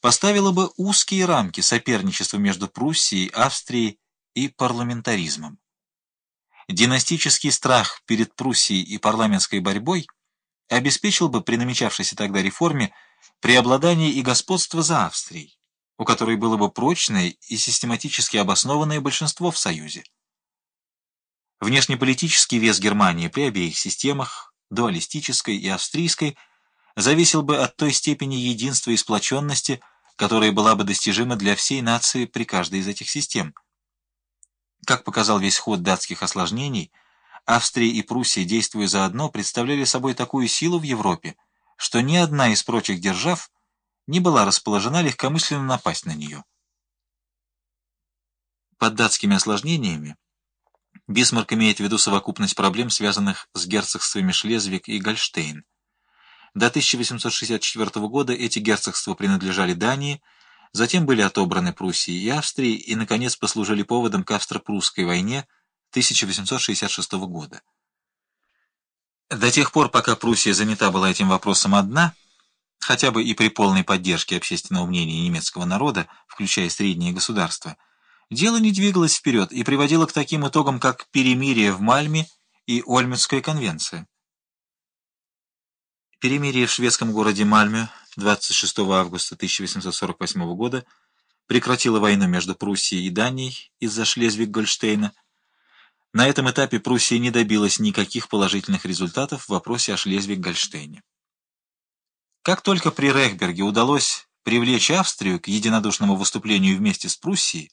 поставила бы узкие рамки соперничества между Пруссией, Австрией и парламентаризмом. Династический страх перед Пруссией и парламентской борьбой обеспечил бы при намечавшейся тогда реформе преобладание и господство за Австрией, у которой было бы прочное и систематически обоснованное большинство в Союзе. Внешнеполитический вес Германии при обеих системах, дуалистической и австрийской, зависел бы от той степени единства и сплоченности, которая была бы достижима для всей нации при каждой из этих систем. Как показал весь ход датских осложнений, Австрия и Пруссия, действуя заодно, представляли собой такую силу в Европе, что ни одна из прочих держав не была расположена легкомысленно напасть на нее. Под датскими осложнениями Бисмарк имеет в виду совокупность проблем, связанных с герцогствами Шлезвиг и Гольштейн. До 1864 года эти герцогства принадлежали Дании, затем были отобраны Пруссией и Австрией и, наконец, послужили поводом к австро-прусской войне 1866 года. До тех пор, пока Пруссия занята была этим вопросом одна, хотя бы и при полной поддержке общественного мнения немецкого народа, включая средние государства, дело не двигалось вперед и приводило к таким итогам, как перемирие в Мальме и Ольмецкая конвенция. Перемирие в шведском городе Мальме 26 августа 1848 года прекратило войну между Пруссией и Данией из-за Шлезвиг-Гольштейна, на этом этапе Пруссия не добилась никаких положительных результатов в вопросе о Шлезвиг-Гольштейне. Как только при Рехберге удалось привлечь Австрию к единодушному выступлению вместе с Пруссией,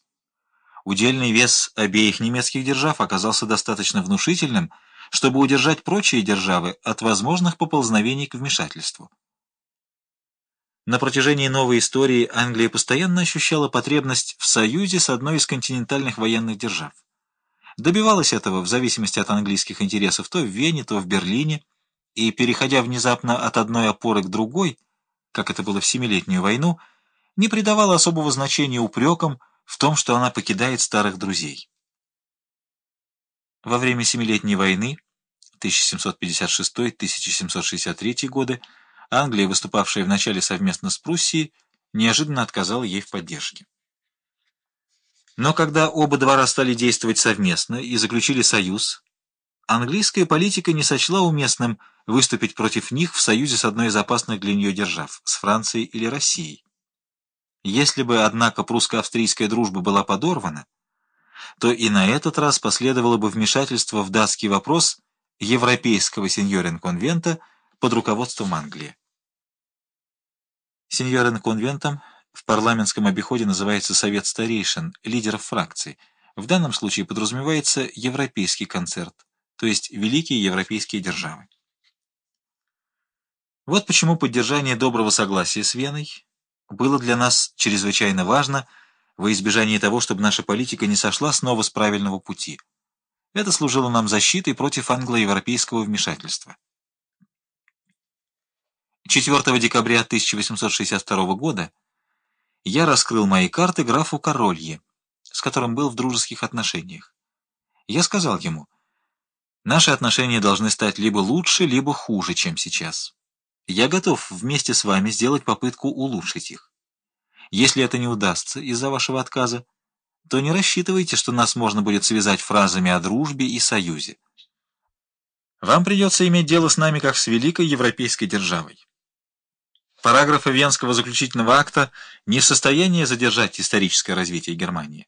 удельный вес обеих немецких держав оказался достаточно внушительным, чтобы удержать прочие державы от возможных поползновений к вмешательству. На протяжении новой истории Англия постоянно ощущала потребность в союзе с одной из континентальных военных держав. Добивалась этого в зависимости от английских интересов то в Вене, то в Берлине, и, переходя внезапно от одной опоры к другой, как это было в Семилетнюю войну, не придавала особого значения упрекам в том, что она покидает старых друзей. Во время Семилетней войны 1756-1763 годы Англия, выступавшая вначале совместно с Пруссией, неожиданно отказала ей в поддержке. Но когда оба двора стали действовать совместно и заключили союз, английская политика не сочла уместным выступить против них в союзе с одной из опасных для нее держав, с Францией или Россией. Если бы, однако, прусско-австрийская дружба была подорвана, то и на этот раз последовало бы вмешательство в датский вопрос Европейского сеньорин-конвента под руководством Англии. Сеньорин-конвентом в парламентском обиходе называется Совет старейшин, лидеров фракций. В данном случае подразумевается Европейский концерт, то есть великие европейские державы. Вот почему поддержание доброго согласия с Веной было для нас чрезвычайно важно во избежание того, чтобы наша политика не сошла снова с правильного пути. Это служило нам защитой против англо-европейского вмешательства. 4 декабря 1862 года я раскрыл мои карты графу Королье, с которым был в дружеских отношениях. Я сказал ему, наши отношения должны стать либо лучше, либо хуже, чем сейчас. Я готов вместе с вами сделать попытку улучшить их. Если это не удастся из-за вашего отказа, то не рассчитывайте, что нас можно будет связать фразами о дружбе и союзе. Вам придется иметь дело с нами как с великой европейской державой. Параграфы Венского заключительного акта не в состоянии задержать историческое развитие Германии.